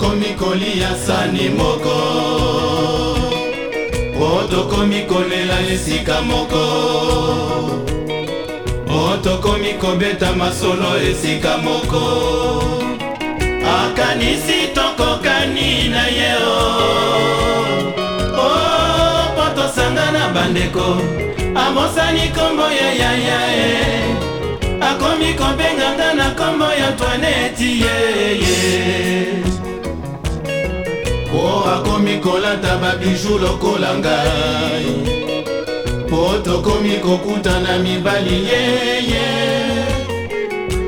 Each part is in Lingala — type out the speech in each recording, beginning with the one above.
tokomi kolia sani moko o tokomi kolela esika moko o tokomi kobeta masolo esika moko akanisi tokokani na ye o oh. oh, mpo tosangana bandeko amosani nkombo ya yaya e eh. akomi kobenganga na nkombo ya toaneti yeye ye. po oh, akomi kolata babiju lokola ngai po tokomi kokutana mibali yeye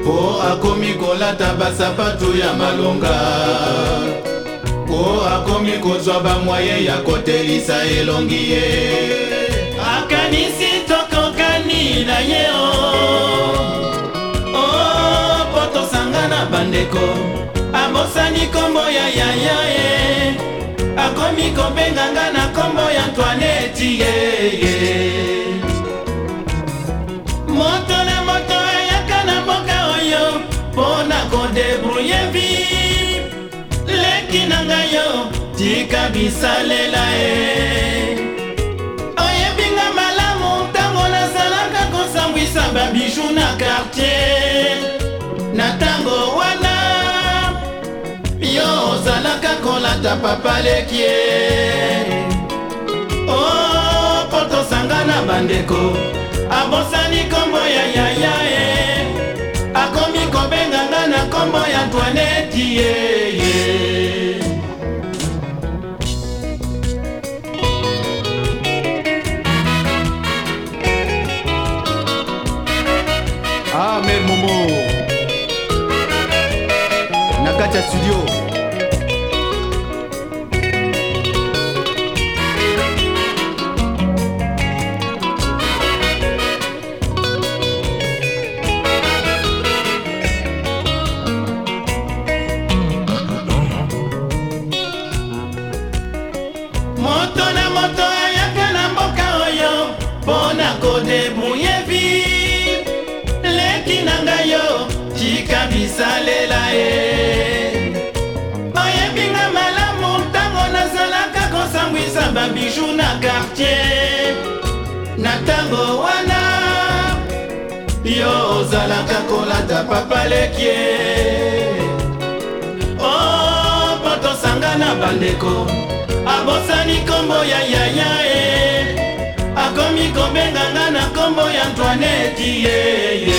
po akomi kolata basapatu ya malonga po akomi kozwa bamwaye ya kotelisa elongi ye akanisi tokokani na ye o oh. oh, po tosangana bandeko abosani kombo ya yaya ye bakomi kobenga nga na nkombo ya antoineti yeye moto na moto ayaka na mboka oyo mpo na kodebrouye vi leki na ngai yo tika bisalela e eh. ya papa leki ye o oh, mpo tosanga na bandeko abosani nkombo ya yaya e. ye akomi kobenganga na nkombo ya antoineti yeye amer momo na kati ya studio moto ayaka na mboka oyo mpo na kodebuye vi leki na ngai yo tika bisalela ye oyebinga malamu ntango nazalaka kosangwisa babiju na kartier na ntango wana yo ozalaka kolata papa lekie o oh, potosanga na bandeko abosani nkombo ya yaya e akomi kobenga nga na nkombo ya antoineti yeye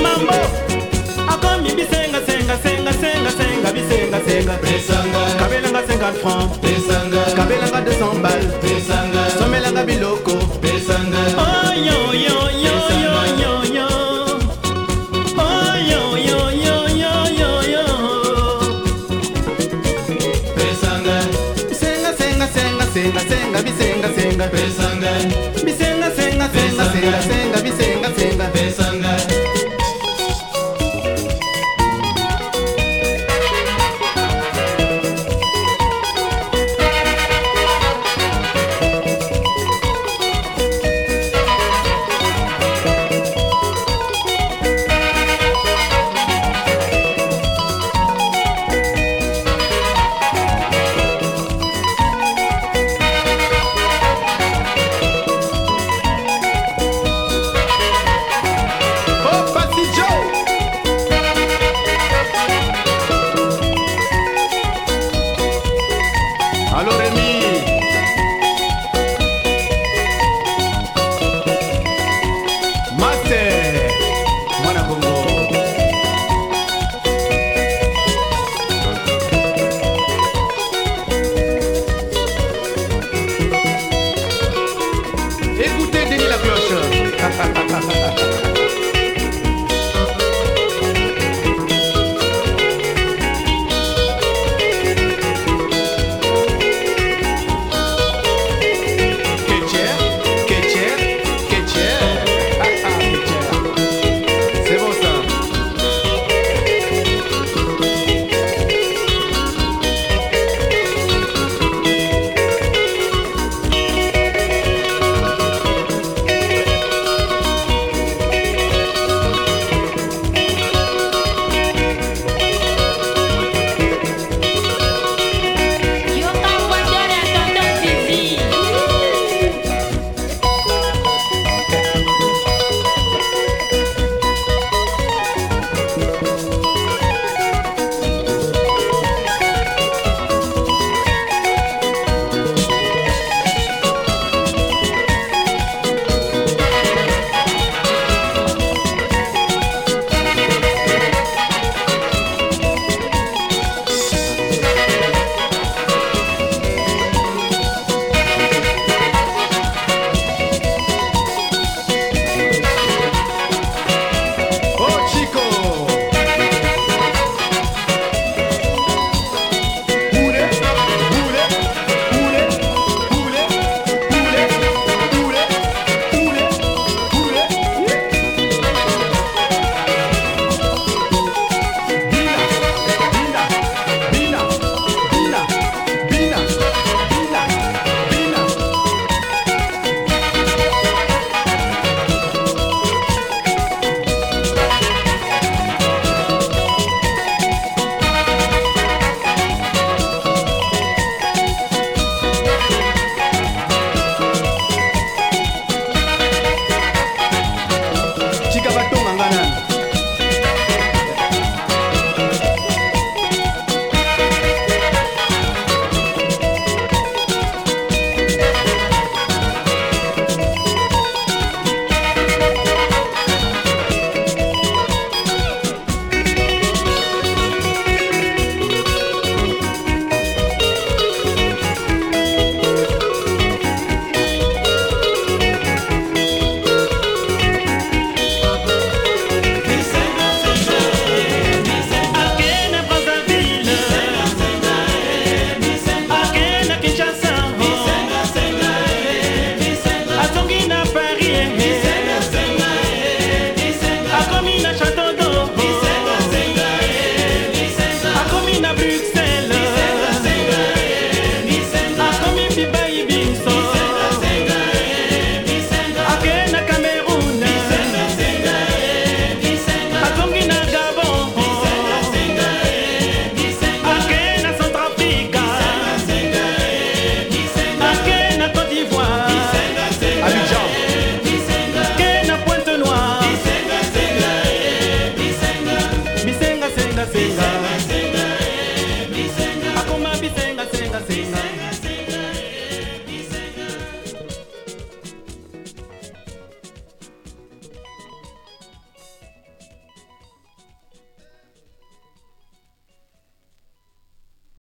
mambo akomi bisenga senga senga senga senga bisenga senga kabelanga 50 francs kabelanga 200 balles somelanga biloko senga senga bisenga senga bisenga senga senga senga senga bisenga senga